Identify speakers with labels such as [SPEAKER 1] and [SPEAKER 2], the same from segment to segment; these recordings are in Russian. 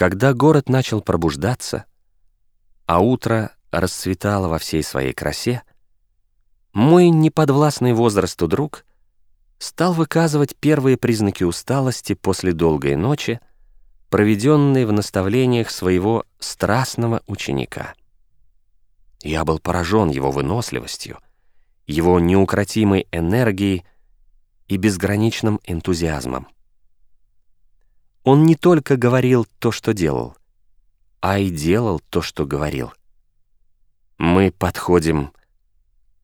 [SPEAKER 1] Когда город начал пробуждаться, а утро расцветало во всей своей красе, мой неподвластный возрасту друг стал выказывать первые признаки усталости после долгой ночи, проведенной в наставлениях своего страстного ученика. Я был поражен его выносливостью, его неукротимой энергией и безграничным энтузиазмом. Он не только говорил то, что делал, а и делал то, что говорил. Мы подходим к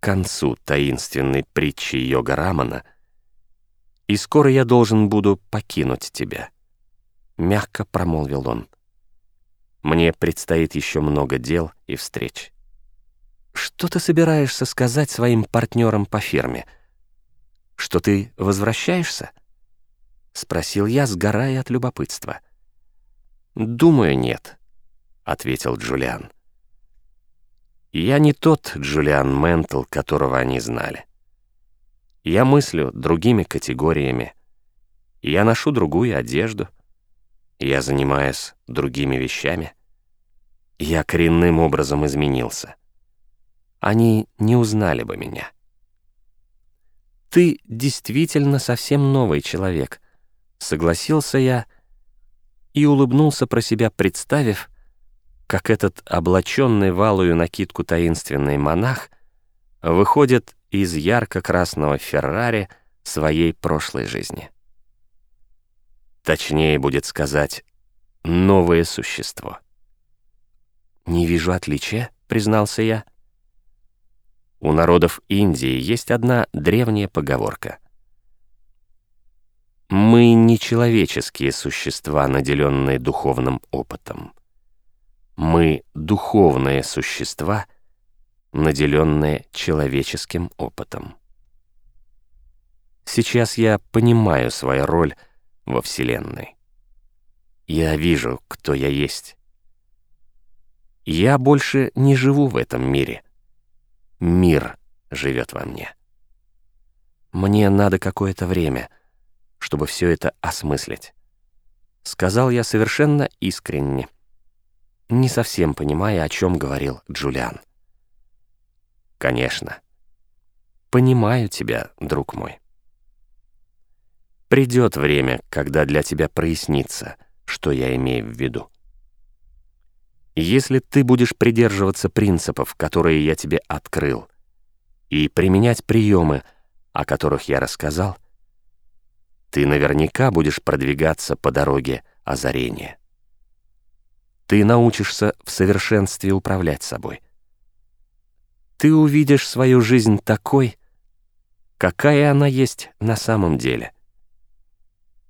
[SPEAKER 1] концу таинственной притчи Йога Рамана, и скоро я должен буду покинуть тебя. Мягко промолвил он. Мне предстоит еще много дел и встреч. Что ты собираешься сказать своим партнерам по фирме? Что ты возвращаешься? Спросил я, сгорая от любопытства. Думаю, нет, ответил Джулиан. Я не тот Джулиан Ментл, которого они знали. Я мыслю другими категориями. Я ношу другую одежду. Я занимаюсь другими вещами. Я коренным образом изменился. Они не узнали бы меня. «Ты действительно совсем новый человек», — согласился я и улыбнулся про себя, представив, как этот облаченный валую накидку таинственный монах выходит из ярко-красного Феррари своей прошлой жизни. Точнее будет сказать, новое существо. «Не вижу отличия», — признался я. У народов Индии есть одна древняя поговорка. «Мы не человеческие существа, наделенные духовным опытом. Мы духовные существа, наделенные человеческим опытом». Сейчас я понимаю свою роль во Вселенной. Я вижу, кто я есть. Я больше не живу в этом мире. Мир живет во мне. Мне надо какое-то время, чтобы все это осмыслить. Сказал я совершенно искренне, не совсем понимая, о чем говорил Джулиан. Конечно. Понимаю тебя, друг мой. Придет время, когда для тебя прояснится, что я имею в виду. Если ты будешь придерживаться принципов, которые я тебе открыл, и применять приемы, о которых я рассказал, ты наверняка будешь продвигаться по дороге озарения. Ты научишься в совершенстве управлять собой. Ты увидишь свою жизнь такой, какая она есть на самом деле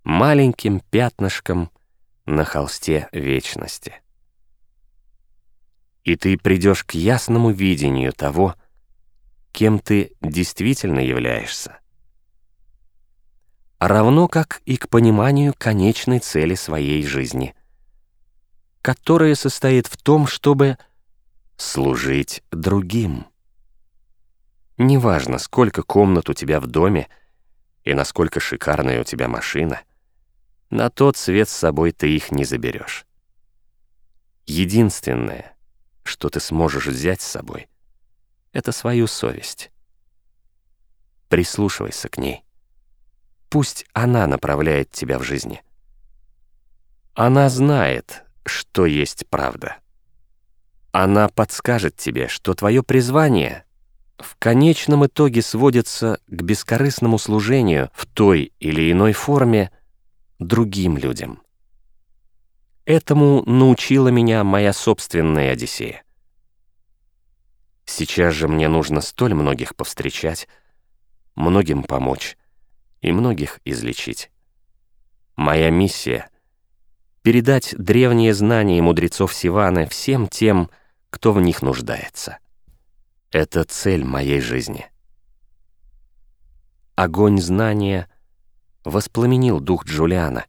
[SPEAKER 1] маленьким пятнышком на холсте вечности. И ты придешь к ясному видению того, кем ты действительно являешься. Равно как и к пониманию конечной цели своей жизни, которая состоит в том, чтобы служить другим. Неважно, сколько комнат у тебя в доме и насколько шикарная у тебя машина — на тот свет с собой ты их не заберешь. Единственное, что ты сможешь взять с собой, это свою совесть. Прислушивайся к ней. Пусть она направляет тебя в жизни. Она знает, что есть правда. Она подскажет тебе, что твое призвание в конечном итоге сводится к бескорыстному служению в той или иной форме другим людям. Этому научила меня моя собственная Одиссея. Сейчас же мне нужно столь многих повстречать, многим помочь и многих излечить. Моя миссия — передать древние знания мудрецов Сиваны всем тем, кто в них нуждается. Это цель моей жизни. Огонь знания — воспламенил дух Джулиана.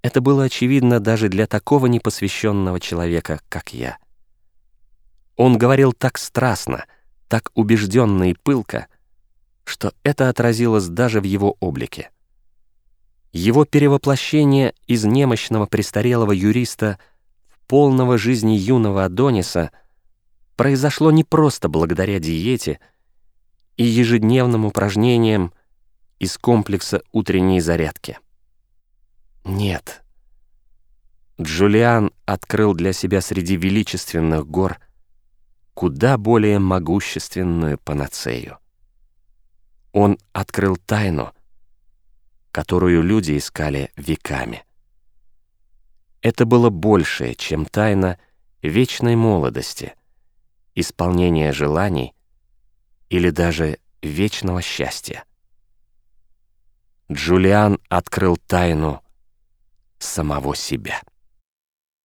[SPEAKER 1] Это было очевидно даже для такого непосвященного человека, как я. Он говорил так страстно, так убежденно и пылко, что это отразилось даже в его облике. Его перевоплощение из немощного престарелого юриста в полного жизни юного Адониса произошло не просто благодаря диете и ежедневным упражнениям из комплекса утренней зарядки. Нет. Джулиан открыл для себя среди величественных гор куда более могущественную панацею. Он открыл тайну, которую люди искали веками. Это было большее, чем тайна вечной молодости, исполнения желаний или даже вечного счастья. Джулиан открыл тайну самого себя.